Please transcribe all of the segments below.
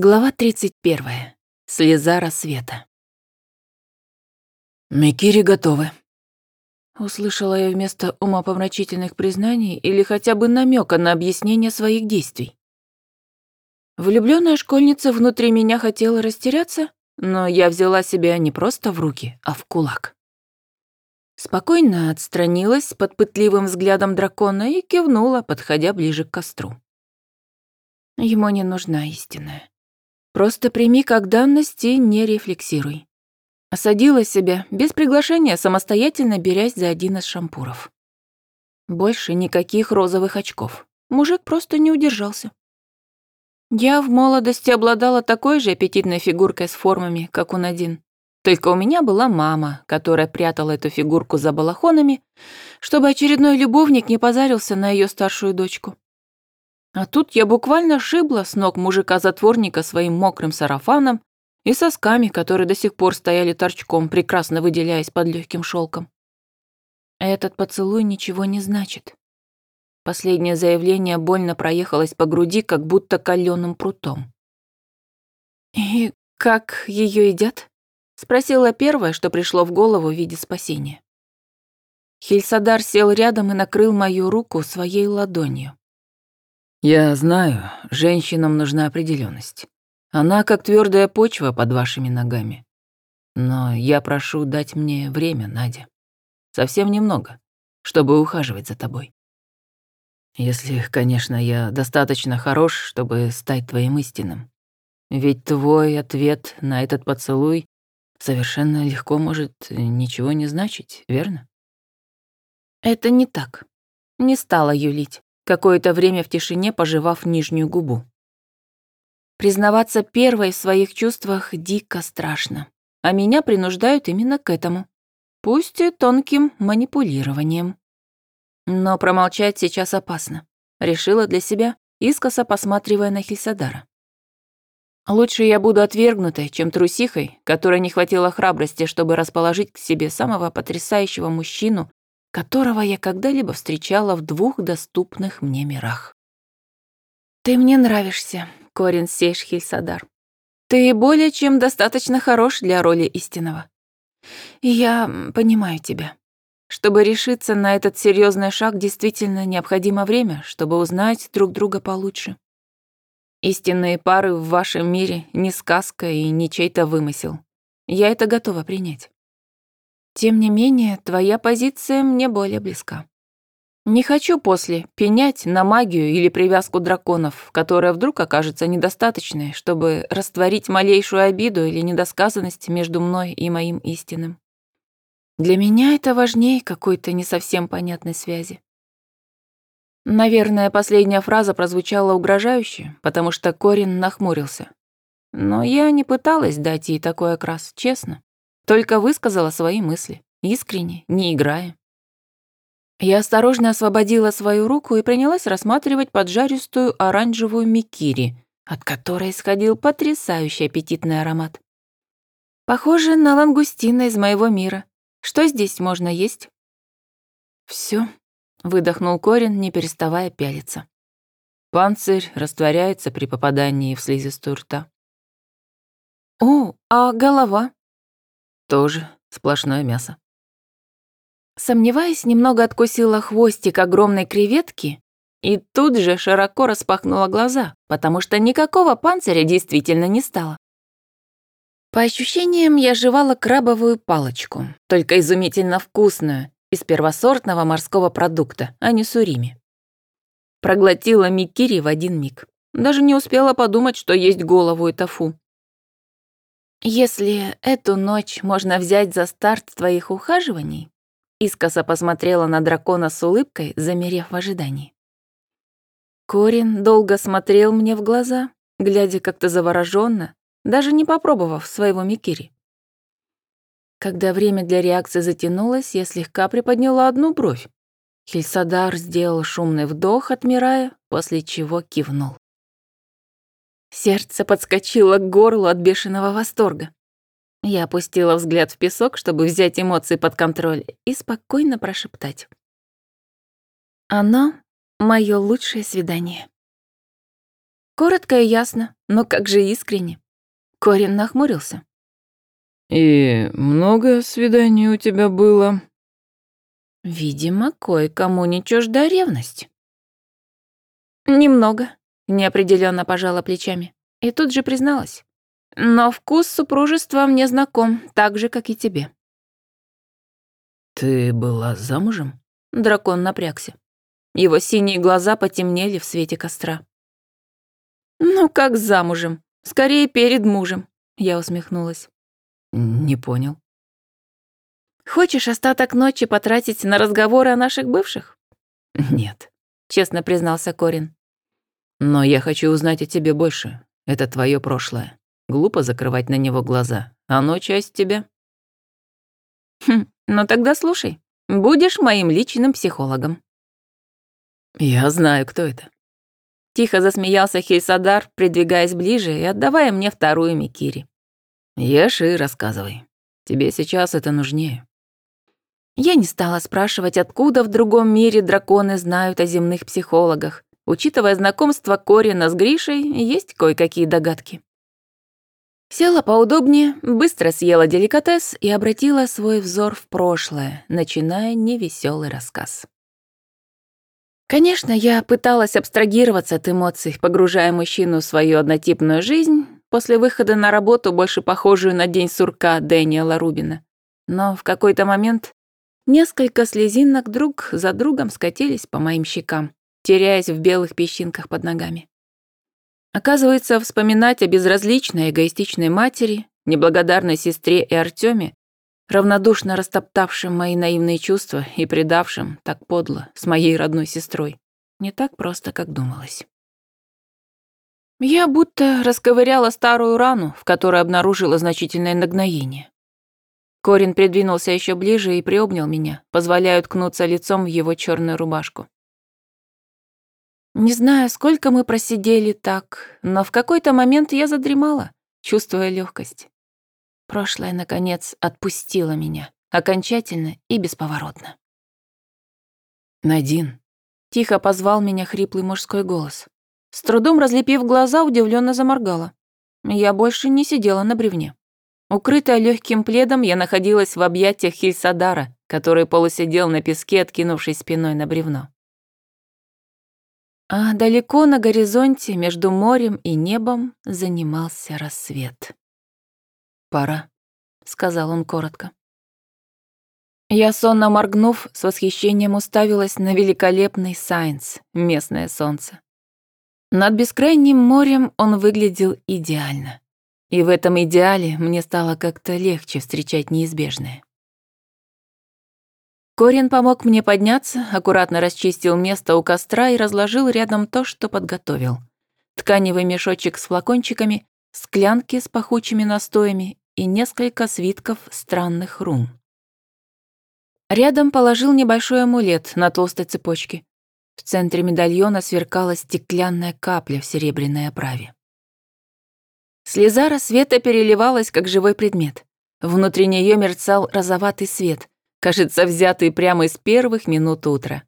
Глава 31. Слеза рассвета. «Микири готовы», Услышала я вместо умопомрачительных признаний или хотя бы намека на объяснение своих действий. Влюбленная школьница внутри меня хотела растеряться, но я взяла себя не просто в руки, а в кулак. Спокойно отстранилась под пытливым взглядом дракона и кивнула, подходя ближе к костру. Ему не нужна истинная. Просто прими как данность и не рефлексируй. Осадила себя, без приглашения, самостоятельно берясь за один из шампуров. Больше никаких розовых очков. Мужик просто не удержался. Я в молодости обладала такой же аппетитной фигуркой с формами, как он один. Только у меня была мама, которая прятала эту фигурку за балахонами, чтобы очередной любовник не позарился на ее старшую дочку. А тут я буквально шибла с ног мужика-затворника своим мокрым сарафаном и сосками, которые до сих пор стояли торчком, прекрасно выделяясь под легким шелком. Этот поцелуй ничего не значит. Последнее заявление больно проехалось по груди, как будто каленым прутом. «И как ее едят?» — спросила первое, что пришло в голову в виде спасения. Хильсадар сел рядом и накрыл мою руку своей ладонью. «Я знаю, женщинам нужна определенность. Она как твердая почва под вашими ногами. Но я прошу дать мне время, Надя. Совсем немного, чтобы ухаживать за тобой. Если, конечно, я достаточно хорош, чтобы стать твоим истинным. Ведь твой ответ на этот поцелуй совершенно легко может ничего не значить, верно? Это не так. Не стала юлить какое-то время в тишине пожевав нижнюю губу. Признаваться первой в своих чувствах дико страшно, а меня принуждают именно к этому, пусть и тонким манипулированием. Но промолчать сейчас опасно, решила для себя, искоса посматривая на Хельсадара. Лучше я буду отвергнутой, чем трусихой, которой не хватило храбрости, чтобы расположить к себе самого потрясающего мужчину, которого я когда-либо встречала в двух доступных мне мирах. «Ты мне нравишься, Корин Сейшхильсадар. Ты более чем достаточно хорош для роли истинного. Я понимаю тебя. Чтобы решиться на этот серьезный шаг, действительно необходимо время, чтобы узнать друг друга получше. Истинные пары в вашем мире не сказка и не чей-то вымысел. Я это готова принять. Тем не менее, твоя позиция мне более близка. Не хочу после пенять на магию или привязку драконов, которая вдруг окажется недостаточной, чтобы растворить малейшую обиду или недосказанность между мной и моим истинным. Для меня это важнее какой-то не совсем понятной связи. Наверное, последняя фраза прозвучала угрожающе, потому что Корин нахмурился. Но я не пыталась дать ей такой окрас, честно. Только высказала свои мысли, искренне, не играя. Я осторожно освободила свою руку и принялась рассматривать поджаристую оранжевую микири, от которой исходил потрясающий аппетитный аромат. Похоже на лангустина из моего мира. Что здесь можно есть? Все, выдохнул Корин, не переставая пялиться. Панцирь растворяется при попадании в слизистую рта. О, а голова? Тоже сплошное мясо. Сомневаясь, немного откусила хвостик огромной креветки и тут же широко распахнула глаза, потому что никакого панциря действительно не стало. По ощущениям, я жевала крабовую палочку, только изумительно вкусную, из первосортного морского продукта, а не сурими. Проглотила микири в один миг. Даже не успела подумать, что есть голову и тофу. «Если эту ночь можно взять за старт твоих ухаживаний», искоса посмотрела на дракона с улыбкой, замерев в ожидании. Корин долго смотрел мне в глаза, глядя как-то завороженно, даже не попробовав своего микири. Когда время для реакции затянулось, я слегка приподняла одну бровь. Хельсадар сделал шумный вдох, отмирая, после чего кивнул. Сердце подскочило к горлу от бешеного восторга. Я опустила взгляд в песок, чтобы взять эмоции под контроль, и спокойно прошептать. «Оно — мое лучшее свидание». Коротко и ясно, но как же искренне. Корин нахмурился. «И много свиданий у тебя было?» Видимо, кое-кому не чужда ревность. Немного, неопределенно пожала плечами. И тут же призналась. Но вкус супружества мне знаком, так же, как и тебе. «Ты была замужем?» Дракон напрягся. Его синие глаза потемнели в свете костра. «Ну, как замужем? Скорее, перед мужем», — я усмехнулась. «Не понял». «Хочешь остаток ночи потратить на разговоры о наших бывших?» «Нет», — честно признался Корин. «Но я хочу узнать о тебе больше. Это твое прошлое. Глупо закрывать на него глаза. Оно часть тебя». «Хм, ну тогда слушай. Будешь моим личным психологом». «Я знаю, кто это». Тихо засмеялся Хельсадар, придвигаясь ближе и отдавая мне вторую Микири. Ешь и рассказывай. Тебе сейчас это нужнее. Я не стала спрашивать, откуда в другом мире драконы знают о земных психологах. Учитывая знакомство Корина с Гришей, есть кое-какие догадки. Села поудобнее, быстро съела деликатес и обратила свой взор в прошлое, начиная невеселый рассказ. Конечно, я пыталась абстрагироваться от эмоций, погружая мужчину в свою однотипную жизнь, после выхода на работу, больше похожую на день сурка Дэниела Рубина. Но в какой-то момент несколько слезинок друг за другом скатились по моим щекам, теряясь в белых песчинках под ногами. Оказывается, вспоминать о безразличной эгоистичной матери, неблагодарной сестре и Артёме, равнодушно растоптавшим мои наивные чувства и предавшим так подло с моей родной сестрой, не так просто, как думалось. Я будто расковыряла старую рану, в которой обнаружила значительное нагноение. Корин придвинулся еще ближе и приобнял меня, позволяя уткнуться лицом в его черную рубашку. Не знаю, сколько мы просидели так, но в какой-то момент я задремала, чувствуя легкость. Прошлое, наконец, отпустило меня, окончательно и бесповоротно. «Надин», — тихо позвал меня хриплый мужской голос. С трудом разлепив глаза, удивленно заморгала. Я больше не сидела на бревне. Укрытая легким пледом, я находилась в объятиях Хильсадара, который полусидел на песке, откинувшись спиной на бревно. А далеко на горизонте, между морем и небом, занимался рассвет. «Пора», — сказал он коротко. Я, сонно моргнув, с восхищением уставилась на великолепный Сайнс, местное солнце. Над бескрайним морем он выглядел идеально. И в этом идеале мне стало как-то легче встречать неизбежное. Корин помог мне подняться, аккуратно расчистил место у костра и разложил рядом то, что подготовил. Тканевый мешочек с флакончиками, склянки с пахучими настоями и несколько свитков странных рун. Рядом положил небольшой амулет на толстой цепочке. В центре медальона сверкала стеклянная капля в серебряной оправе. Слеза рассвета переливалась, как живой предмет. Внутри нее мерцал розоватый свет, кажется, взятый прямо из первых минут утра.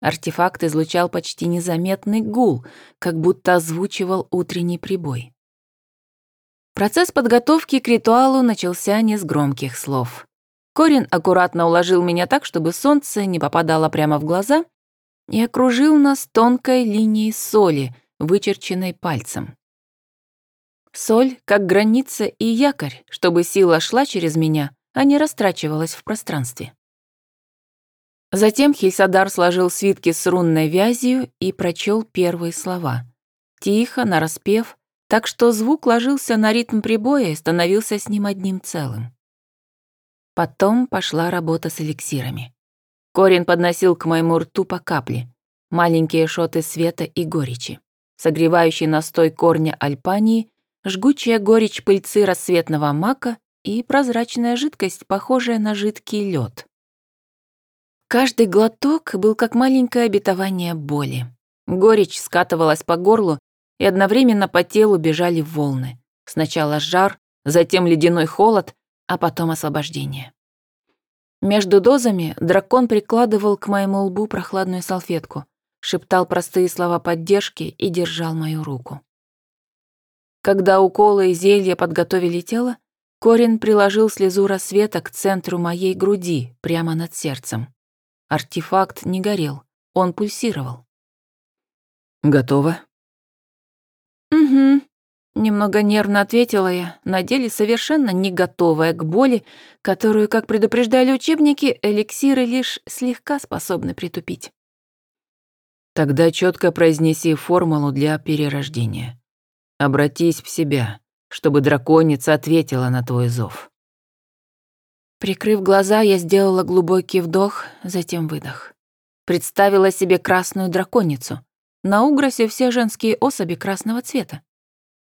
Артефакт излучал почти незаметный гул, как будто озвучивал утренний прибой. Процесс подготовки к ритуалу начался не с громких слов. Корин аккуратно уложил меня так, чтобы солнце не попадало прямо в глаза, и окружил нас тонкой линией соли, вычерченной пальцем. Соль как граница и якорь, чтобы сила шла через меня, а не растрачивалась в пространстве. Затем Хельсадар сложил свитки с рунной вязью и прочел первые слова. Тихо, нараспев, так что звук ложился на ритм прибоя и становился с ним одним целым. Потом пошла работа с эликсирами. Корин подносил к моему рту по капле. Маленькие шоты света и горечи. Согревающий настой корня альпании, жгучая горечь пыльцы рассветного мака и прозрачная жидкость, похожая на жидкий лед. Каждый глоток был как маленькое обетование боли. Горечь скатывалась по горлу, и одновременно по телу бежали волны. Сначала жар, затем ледяной холод, а потом освобождение. Между дозами дракон прикладывал к моему лбу прохладную салфетку, шептал простые слова поддержки и держал мою руку. Когда уколы и зелья подготовили тело, Корин приложил слезу рассвета к центру моей груди, прямо над сердцем. Артефакт не горел, он пульсировал. «Готово?» «Угу», — немного нервно ответила я, на деле совершенно не готовая к боли, которую, как предупреждали учебники, эликсиры лишь слегка способны притупить. Тогда четко произнеси формулу для перерождения. Обратись в себя чтобы драконица ответила на твой зов. Прикрыв глаза, я сделала глубокий вдох, затем выдох. Представила себе красную драконицу. На Угросе все женские особи красного цвета.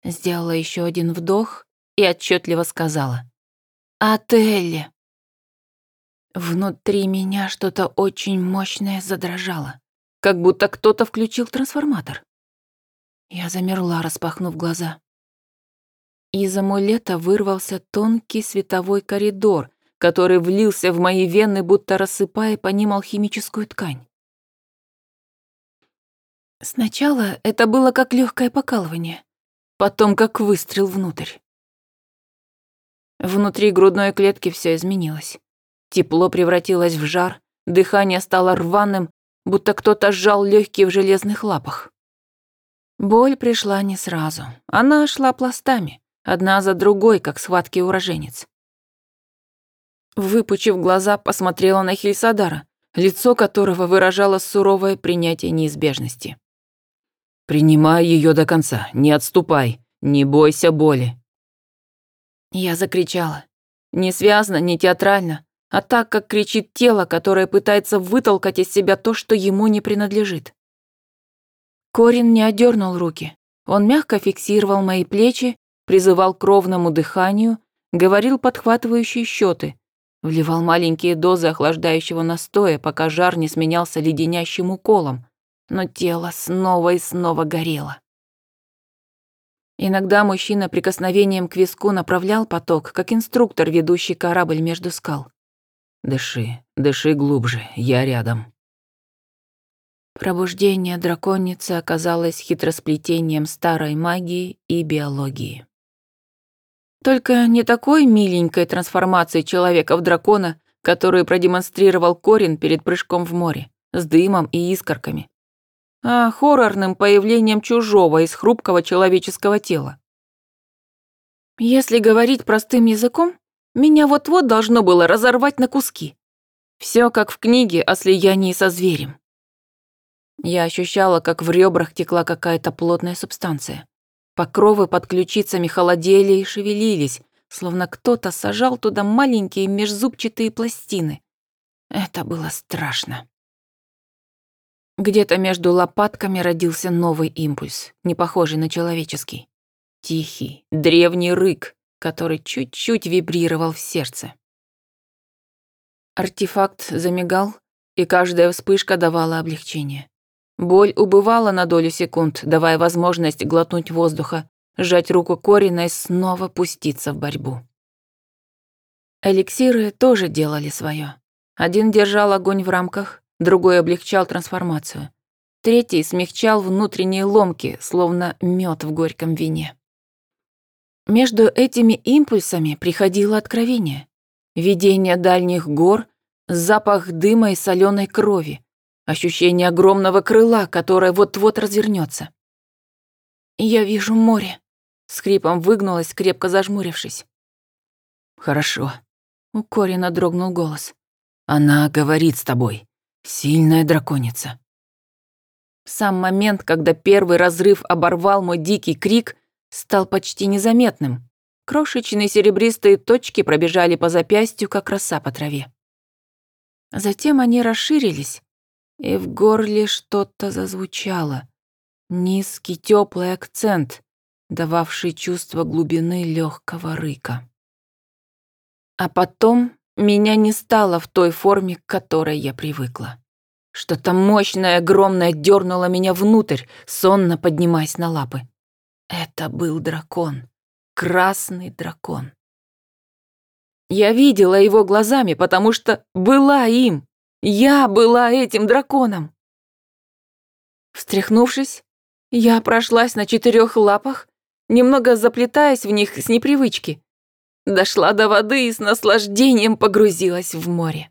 Сделала еще один вдох и отчетливо сказала. «Отелли!» Внутри меня что-то очень мощное задрожало, как будто кто-то включил трансформатор. Я замерла, распахнув глаза. Из амулета вырвался тонкий световой коридор, который влился в мои вены, будто рассыпая по ним алхимическую ткань. Сначала это было как легкое покалывание, потом как выстрел внутрь. Внутри грудной клетки все изменилось. Тепло превратилось в жар, дыхание стало рваным, будто кто-то сжал легкие в железных лапах. Боль пришла не сразу, она шла пластами одна за другой, как схватки уроженец. Выпучив глаза, посмотрела на Хельсадара, лицо которого выражало суровое принятие неизбежности. «Принимай ее до конца, не отступай, не бойся боли». Я закричала. Не связно, не театрально, а так, как кричит тело, которое пытается вытолкать из себя то, что ему не принадлежит. Корин не одернул руки. Он мягко фиксировал мои плечи призывал к ровному дыханию, говорил подхватывающие счеты, вливал маленькие дозы охлаждающего настоя, пока жар не сменялся леденящим уколом, но тело снова и снова горело. Иногда мужчина прикосновением к виску направлял поток, как инструктор, ведущий корабль между скал. «Дыши, дыши глубже, я рядом». Пробуждение драконицы оказалось хитросплетением старой магии и биологии. Только не такой миленькой трансформации человека в дракона, которую продемонстрировал Корин перед прыжком в море, с дымом и искорками, а хоррорным появлением чужого из хрупкого человеческого тела. Если говорить простым языком, меня вот-вот должно было разорвать на куски. Все как в книге о слиянии со зверем. Я ощущала, как в ребрах текла какая-то плотная субстанция. Покровы под ключицами холодели и шевелились, словно кто-то сажал туда маленькие межзубчатые пластины. Это было страшно. Где-то между лопатками родился новый импульс, не похожий на человеческий. Тихий, древний рык, который чуть-чуть вибрировал в сердце. Артефакт замигал, и каждая вспышка давала облегчение. Боль убывала на долю секунд, давая возможность глотнуть воздуха, сжать руку Корина и снова пуститься в борьбу. Эликсиры тоже делали свое. Один держал огонь в рамках, другой облегчал трансформацию. Третий смягчал внутренние ломки, словно мед в горьком вине. Между этими импульсами приходило откровение. Видение дальних гор, запах дыма и соленой крови, Ощущение огромного крыла, которое вот-вот развернется. «Я вижу море», — с хрипом выгнулась, крепко зажмурившись. «Хорошо», — у Корина дрогнул голос. «Она говорит с тобой. Сильная драконица». Сам момент, когда первый разрыв оборвал мой дикий крик, стал почти незаметным. Крошечные серебристые точки пробежали по запястью, как роса по траве. Затем они расширились, и в горле что-то зазвучало. Низкий теплый акцент, дававший чувство глубины легкого рыка. А потом меня не стало в той форме, к которой я привыкла. Что-то мощное, огромное дернуло меня внутрь, сонно поднимаясь на лапы. Это был дракон. Красный дракон. Я видела его глазами, потому что была им. Я была этим драконом. Встряхнувшись, я прошлась на четырех лапах немного заплетаясь в них с непривычки. Дошла до воды и с наслаждением погрузилась в море.